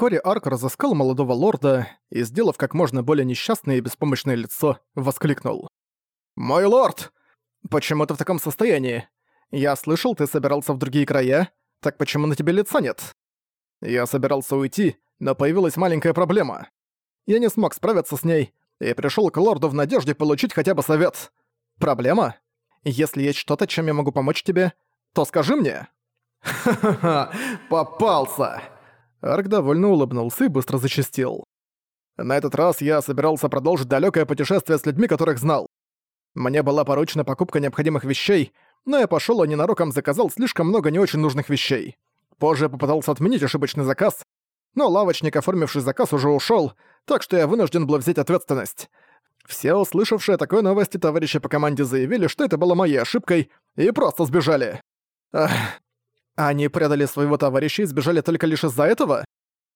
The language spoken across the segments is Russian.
Вскоре Арк разыскал молодого лорда и, сделав как можно более несчастное и беспомощное лицо, воскликнул. «Мой лорд! Почему ты в таком состоянии? Я слышал, ты собирался в другие края, так почему на тебе лица нет?» Я собирался уйти, но появилась маленькая проблема. Я не смог справиться с ней и пришёл к лорду в надежде получить хотя бы совет. Проблема? Если есть что-то, чем я могу помочь тебе, то скажи мне. Ха-ха-ха, попался! Арк довольно улыбнулся и быстро зачастил. На этот раз я собирался продолжить далёкое путешествие с людьми, которых знал. Мне была поручена покупка необходимых вещей, но я пошёл и ненароком заказал слишком много не очень нужных вещей. Позже я попытался отменить ошибочный заказ, но лавочник, оформивший заказ, уже ушёл, так что я вынужден был взять ответственность. Все услышавшие такой новости товарищи по команде заявили, что это было моей ошибкой, и просто сбежали. Ах, они предали своего товарища и сбежали только лишь из-за этого?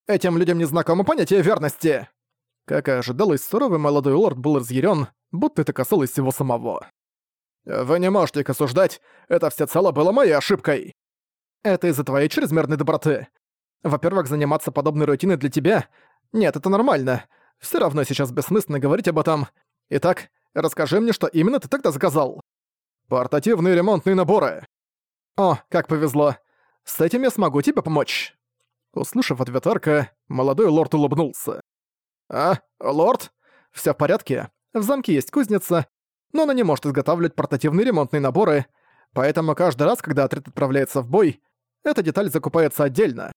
Этим людям не знакомо понятие верности. Как и ожидалось, суровый молодой лорд был разъярен, будто это касалось его самого. «Вы не можете их осуждать, это всецело было моей ошибкой!» Это из-за твоей чрезмерной доброты. Во-первых, заниматься подобной рутиной для тебя... Нет, это нормально. Все равно сейчас бессмысленно говорить об этом. Итак, расскажи мне, что именно ты тогда заказал. Портативные ремонтные наборы. О, как повезло. С этим я смогу тебе помочь. Услышав ответ Арка, молодой лорд улыбнулся. «А, лорд? Всё в порядке. В замке есть кузница, но она не может изготавливать портативные ремонтные наборы, поэтому каждый раз, когда отряд отправляется в бой, эта деталь закупается отдельно.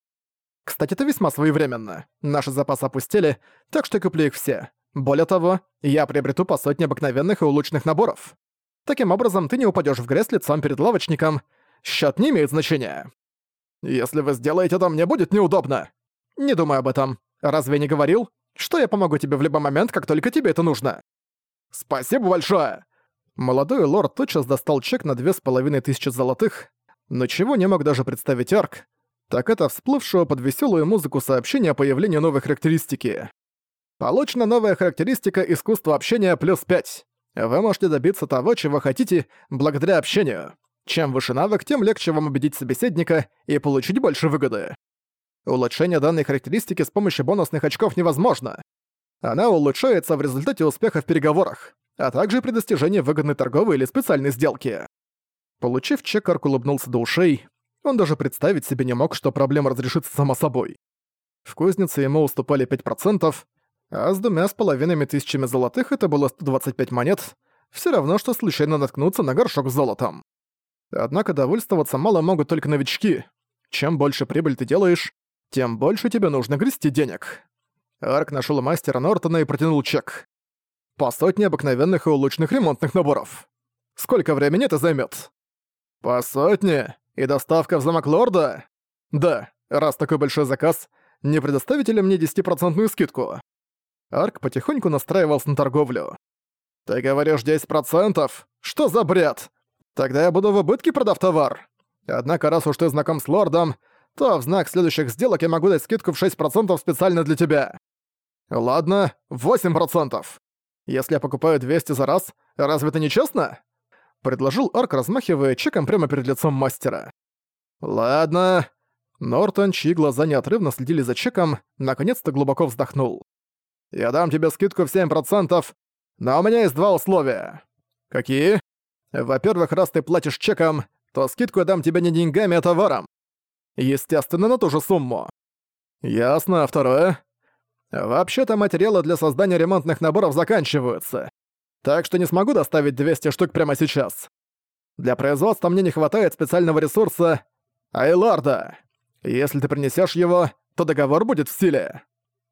Кстати, это весьма своевременно. Наши запасы опустили, так что куплю их все. Более того, я приобрету по сотне обыкновенных и улучшенных наборов. Таким образом, ты не упадешь в грязь лицом перед лавочником. Счет не имеет значения. Если вы сделаете это, мне будет неудобно. Не думай об этом. Разве не говорил, что я помогу тебе в любой момент, как только тебе это нужно? Спасибо большое. Молодой лорд тотчас достал чек на две с половиной тысячи золотых, но чего не мог даже представить Арк, так это всплывшего под веселую музыку сообщения о появлении новой характеристики. Получена новая характеристика искусства общения плюс 5. Вы можете добиться того, чего хотите, благодаря общению. Чем выше навык, тем легче вам убедить собеседника и получить больше выгоды. Улучшение данной характеристики с помощью бонусных очков невозможно. Она улучшается в результате успеха в переговорах, а также при достижении выгодной торговой или специальной сделки. Получив чек, Арк улыбнулся до ушей. Он даже представить себе не мог, что проблема разрешится сама собой. В кузнице ему уступали 5%, а с двумя с половиной тысячами золотых это было 125 монет, все равно, что случайно наткнуться на горшок с золотом. Однако довольствоваться мало могут только новички. Чем больше прибыль ты делаешь, тем больше тебе нужно грести денег. Арк нашел мастера Нортона и протянул чек. По сотне обыкновенных и улучшенных ремонтных наборов. Сколько времени это займет? По сотне? И доставка в замок лорда? Да, раз такой большой заказ, не предоставите ли мне 10% скидку? Арк потихоньку настраивался на торговлю. Ты говоришь 10%? Что за бред? Тогда я буду в убытке, продав товар. Однако раз уж ты знаком с лордом, то в знак следующих сделок я могу дать скидку в 6% специально для тебя. Ладно, 8%. Если я покупаю 200 за раз, разве это не честно? предложил Арк, размахивая чеком прямо перед лицом мастера. «Ладно». Нортон, чьи глаза неотрывно следили за чеком, наконец-то глубоко вздохнул. «Я дам тебе скидку в 7%, но у меня есть два условия». «Какие?» «Во-первых, раз ты платишь чеком, то скидку я дам тебе не деньгами, а товаром. Естественно, на ту же сумму». «Ясно, а второе?» «Вообще-то материалы для создания ремонтных наборов заканчиваются так что не смогу доставить 200 штук прямо сейчас. Для производства мне не хватает специального ресурса Айларда. Если ты принесешь его, то договор будет в силе.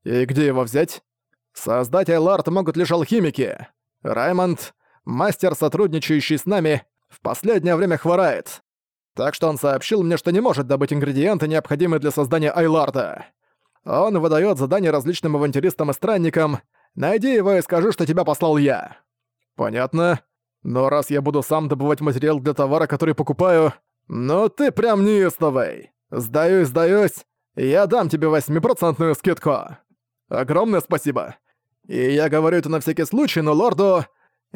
И где его взять? Создать Айлард могут лишь алхимики. Раймонд, мастер, сотрудничающий с нами, в последнее время хворает. Так что он сообщил мне, что не может добыть ингредиенты, необходимые для создания Айларда. Он выдает задания различным авантюристам и странникам. Найди его и скажи, что тебя послал я. «Понятно. Но раз я буду сам добывать материал для товара, который покупаю... Ну ты прям неистовый! Сдаюсь, сдаюсь, я дам тебе восьмипроцентную скидку. Огромное спасибо. И я говорю это на всякий случай, но лорду...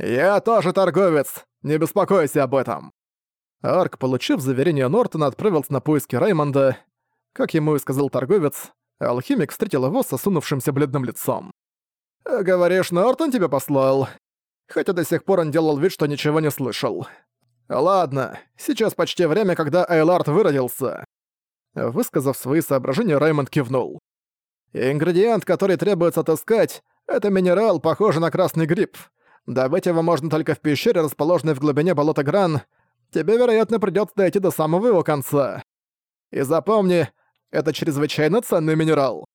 Я тоже торговец, не беспокойся об этом». Арк, получив заверение Нортона, отправился на поиски Раймонда. Как ему и сказал торговец, Алхимик встретил его с осунувшимся бледным лицом. «Говоришь, Нортон тебя послал?» Хотя до сих пор он делал вид, что ничего не слышал. «Ладно, сейчас почти время, когда Эйлард выродился». Высказав свои соображения, Раймонд кивнул. «Ингредиент, который требуется отыскать, это минерал, похожий на красный гриб. Добыть его можно только в пещере, расположенной в глубине болота Гран. Тебе, вероятно, придётся дойти до самого его конца. И запомни, это чрезвычайно ценный минерал.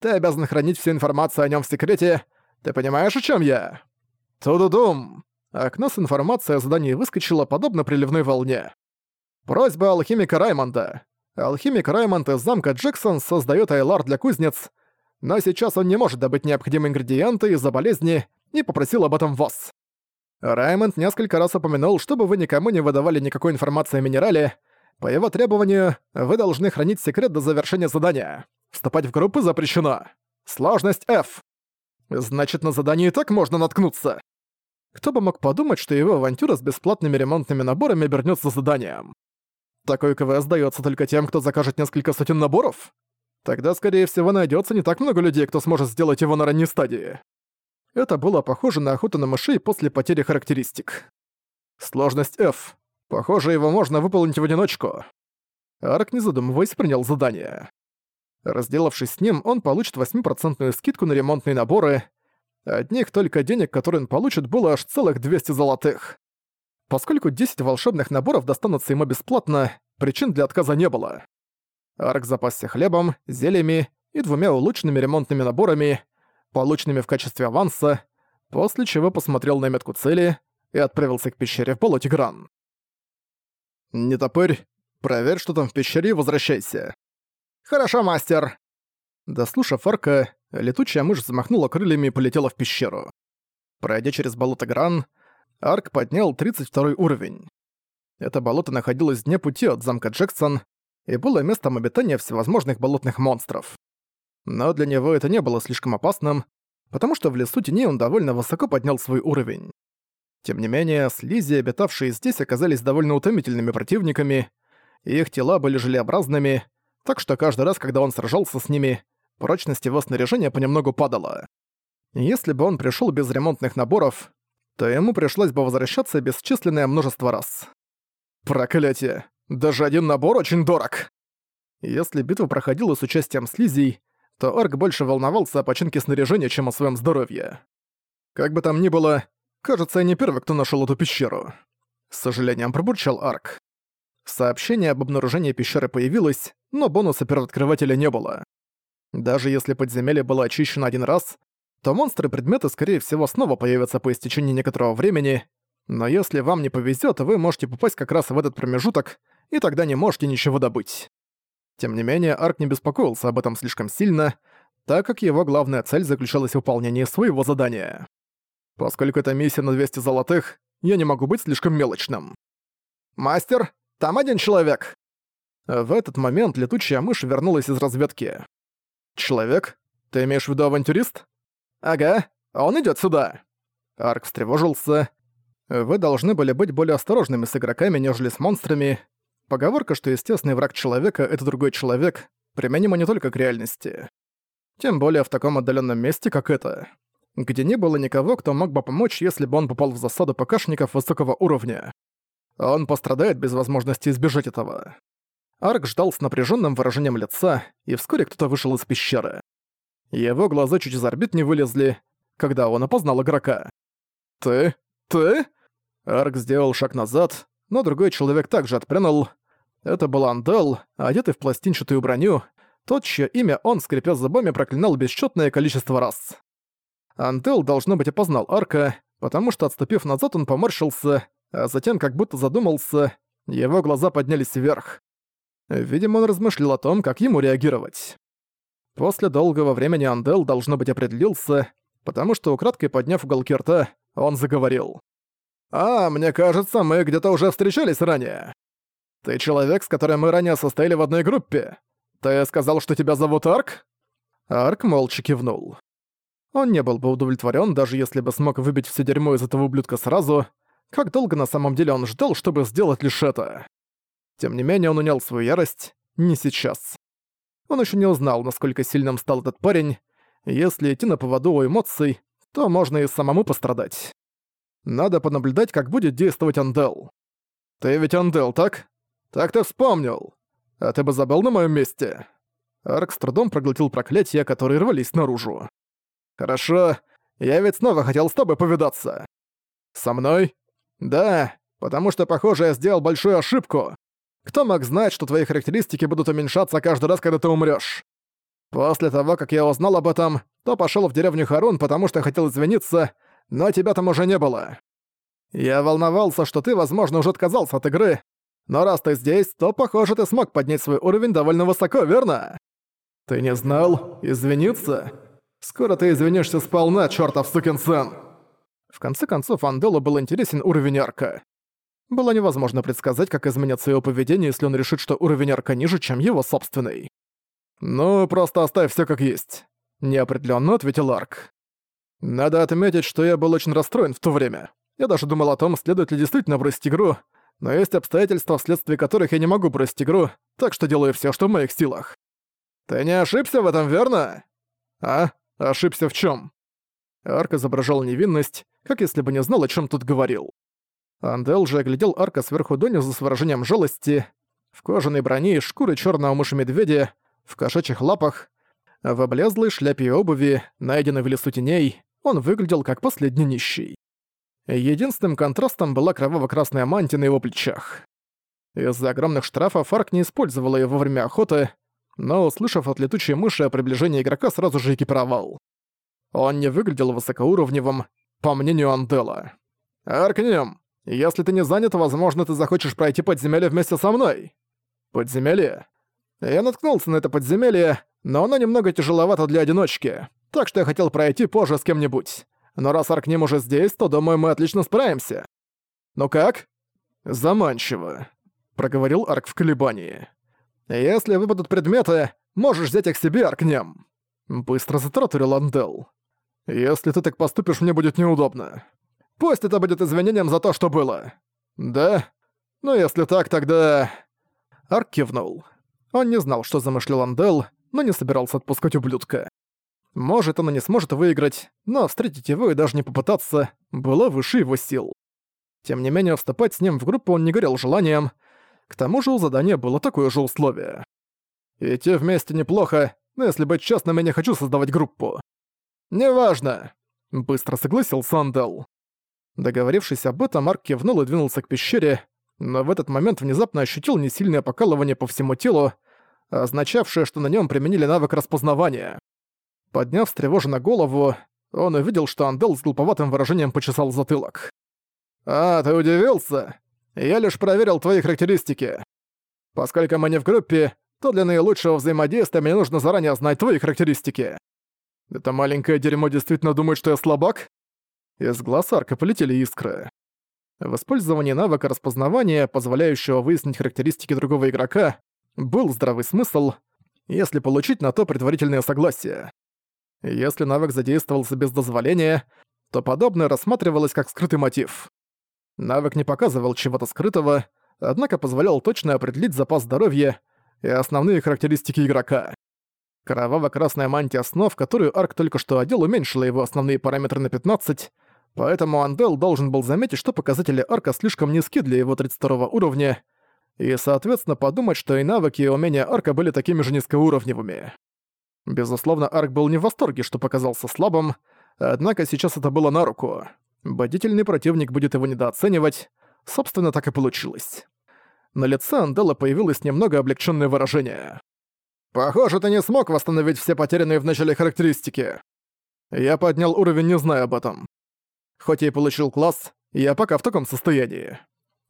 Ты обязан хранить всю информацию о нём в секрете. Ты понимаешь, о чём я? Тудудум. Окно с информацией о задании выскочило подобно приливной волне. Просьба алхимика Раймонда. Алхимик Раймонд из замка Джексон создает Айлар для кузнец, но сейчас он не может добыть необходимые ингредиенты из-за болезни и попросил об этом вас. Раймонд несколько раз упомянул, чтобы вы никому не выдавали никакой информации о минерале. По его требованию, вы должны хранить секрет до завершения задания. Вступать в группы запрещено. Сложность F. Значит, на задании так можно наткнуться. Кто бы мог подумать, что его авантюра с бесплатными ремонтными наборами обернётся заданием. Такой КВС даётся только тем, кто закажет несколько сотен наборов? Тогда, скорее всего, найдётся не так много людей, кто сможет сделать его на ранней стадии. Это было похоже на охоту на мышей после потери характеристик. Сложность F. Похоже, его можно выполнить в одиночку. Арк, не задумываясь, принял задание. Разделавшись с ним, он получит 8% скидку на ремонтные наборы. Одних только денег, которые он получит, было аж целых 200 золотых. Поскольку 10 волшебных наборов достанутся ему бесплатно, причин для отказа не было. Арк запасся хлебом, зельями и двумя улучшенными ремонтными наборами, полученными в качестве аванса, после чего посмотрел на метку цели и отправился к пещере в болоте Гран. «Не топырь, проверь, что там в пещере, и возвращайся». «Хорошо, мастер!» Дослушав арка, летучая мышь замахнула крыльями и полетела в пещеру. Пройдя через болото Гран, Арк поднял 32 уровень. Это болото находилось дне пути от замка Джексон и было местом обитания всевозможных болотных монстров. Но для него это не было слишком опасным, потому что в лесу теней он довольно высоко поднял свой уровень. Тем не менее, слизи, обитавшие здесь, оказались довольно утомительными противниками, и их тела были желеобразными, так что каждый раз, когда он сражался с ними, прочность его снаряжения понемногу падала. Если бы он пришел без ремонтных наборов, то ему пришлось бы возвращаться бесчисленное множество раз. Проклятие! Даже один набор очень дорог! Если битва проходила с участием слизей, то Арк больше волновался о починке снаряжения, чем о своем здоровье. Как бы там ни было, кажется, я не первый, кто нашел эту пещеру. С сожалением пробурчал Арк. Сообщение об обнаружении пещеры появилось, но бонуса первооткрывателя не было. Даже если подземелье было очищено один раз, то монстры предметы, скорее всего, снова появятся по истечении некоторого времени, но если вам не повезет, вы можете попасть как раз в этот промежуток, и тогда не можете ничего добыть. Тем не менее, Арк не беспокоился об этом слишком сильно, так как его главная цель заключалась в выполнении своего задания. Поскольку это миссия на 200 золотых, я не могу быть слишком мелочным. «Мастер, там один человек!» В этот момент летучая мышь вернулась из разведки. «Человек? Ты имеешь в виду авантюрист?» «Ага, он идёт сюда!» Арк встревожился. «Вы должны были быть более осторожными с игроками, нежели с монстрами. Поговорка, что естественный враг человека — это другой человек, применима не только к реальности. Тем более в таком отдаленном месте, как это. Где не было никого, кто мог бы помочь, если бы он попал в засаду ПКшников высокого уровня. Он пострадает без возможности избежать этого. Арк ждал с напряженным выражением лица, и вскоре кто-то вышел из пещеры. Его глаза чуть из орбит не вылезли, когда он опознал игрока. «Ты? Ты?» Арк сделал шаг назад, но другой человек также отпрянул. Это был Андел, одетый в пластинчатую броню, тот, чье имя он, скрипя зубами, проклинал бесчетное количество раз. Антел, должно быть, опознал Арка, потому что, отступив назад, он поморщился, а затем как будто задумался, его глаза поднялись вверх. Видимо, он размышлял о том, как ему реагировать. После долгого времени Андел, должно быть, определился, потому что, украдкой подняв уголки рта, он заговорил. «А, мне кажется, мы где-то уже встречались ранее. Ты человек, с которым мы ранее состояли в одной группе. Ты сказал, что тебя зовут Арк?» Арк молча кивнул. Он не был бы удовлетворен, даже если бы смог выбить все дерьмо из этого ублюдка сразу. Как долго на самом деле он ждал, чтобы сделать лишь это? Тем не менее, он унял свою ярость. Не сейчас. Он еще не узнал, насколько сильным стал этот парень. Если идти на поводу у эмоций, то можно и самому пострадать. Надо понаблюдать, как будет действовать Андел. «Ты ведь Андел, так? Так ты вспомнил. А ты бы забыл на моем месте?» Арк с трудом проглотил проклятия, которые рвались наружу. «Хорошо. Я ведь снова хотел с тобой повидаться». «Со мной?» «Да, потому что, похоже, я сделал большую ошибку. Кто мог знать, что твои характеристики будут уменьшаться каждый раз, когда ты умрёшь? После того, как я узнал об этом, то пошёл в деревню Харун, потому что хотел извиниться, но тебя там уже не было. Я волновался, что ты, возможно, уже отказался от игры, но раз ты здесь, то, похоже, ты смог поднять свой уровень довольно высоко, верно? Ты не знал? Извиниться? Скоро ты извинишься сполна, чертов сукин сын. В конце концов, Анделу был интересен уровень арка. Было невозможно предсказать, как изменится его поведение, если он решит, что уровень арка ниже, чем его собственный. «Ну, просто оставь все как есть», — неопределенно ответил Арк. «Надо отметить, что я был очень расстроен в то время. Я даже думал о том, следует ли действительно бросить игру, но есть обстоятельства, вследствие которых я не могу бросить игру, так что делаю все, что в моих силах». «Ты не ошибся в этом, верно?» «А? Ошибся в чем? Арк изображал невинность, как если бы не знал, о чем тут говорил. Андел же оглядел Арка сверху донизу с выражением жалости. В кожаной броне и шкуры черного мыши-медведя, в кошачьих лапах, в облезлой шляпе и обуви, найденной в лесу теней, он выглядел как последний нищий. Единственным контрастом была кроваво-красная мантия на его плечах. Из-за огромных штрафов Арк не использовал ее во время охоты, но, услышав от летучей мыши о приближении игрока, сразу же экипировал. Он не выглядел высокоуровневым, по мнению Андела. «Аркнем, если ты не занят, возможно, ты захочешь пройти подземелье вместе со мной». «Подземелье?» Я наткнулся на это подземелье, но оно немного тяжеловато для одиночки, так что я хотел пройти позже с кем-нибудь. Но раз Аркнем уже здесь, то, думаю, мы отлично справимся. Ну как? Заманчиво, проговорил Арк в колебании. Если выпадут предметы, можешь взять их себе, Аркнем. Быстро затратурил Андел. Если ты так поступишь, мне будет неудобно. Пусть это будет извинением за то, что было. Да? Ну, если так, тогда... Арк кивнул. Он не знал, что замышлял Андел, но не собирался отпускать ублюдка. Может, он и не сможет выиграть, но встретить его и даже не попытаться было выше его сил. Тем не менее, вступать с ним в группу он не горел желанием, к тому же у задания было такое же условие. Идти вместе неплохо, но если быть честным, я не хочу создавать группу. «Неважно», — быстро согласился Андел. Договорившись об этом, Марк кивнул и двинулся к пещере, но в этот момент внезапно ощутил несильное покалывание по всему телу, означавшее, что на нем применили навык распознавания. Подняв встревоженно голову, он увидел, что Андел с глуповатым выражением почесал затылок. «А, ты удивился? Я лишь проверил твои характеристики. Поскольку мы не в группе, то для наилучшего взаимодействия мне нужно заранее знать твои характеристики. Это маленькое дерьмо действительно думает, что я слабак?» Из глаз арка полетели искры. В использовании навыка распознавания, позволяющего выяснить характеристики другого игрока, был здравый смысл, если получить на то предварительное согласие. Если навык задействовался без дозволения, то подобное рассматривалось как скрытый мотив. Навык не показывал чего-то скрытого, однако позволял точно определить запас здоровья и основные характеристики игрока. Кроваво-красная мантия снов, которую Арк только что одел, уменьшила его основные параметры на 15, поэтому Андел должен был заметить, что показатели Арка слишком низки для его 32 уровня, и, соответственно, подумать, что и навыки и умения Арка были такими же низкоуровневыми. Безусловно, Арк был не в восторге, что показался слабым, однако сейчас это было на руку. Бодительный противник будет его недооценивать, собственно, так и получилось. На лице Андела появилось немного облегченное выражение. Похоже, ты не смог восстановить все потерянные в начале характеристики. Я поднял уровень, не зная об этом. Хоть я и получил класс, я пока в таком состоянии.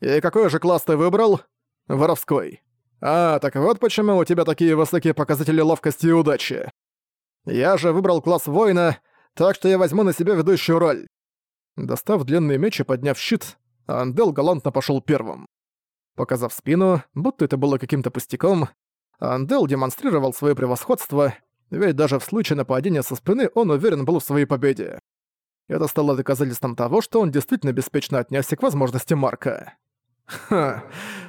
И какой же класс ты выбрал? Воровской. А, так вот почему у тебя такие высокие показатели ловкости и удачи. Я же выбрал класс воина, так что я возьму на себя ведущую роль. Достав длинный меч и подняв щит, Андел галантно пошел первым. Показав спину, будто это было каким-то пустяком, Андел демонстрировал свое превосходство, ведь даже в случае нападения со спины он уверен был в своей победе. Это стало доказательством того, что он действительно беспечно отнесся к возможности Марка. «Ха,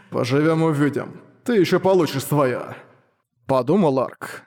поживем увидим. Ты еще получишь своё». Подумал Арк.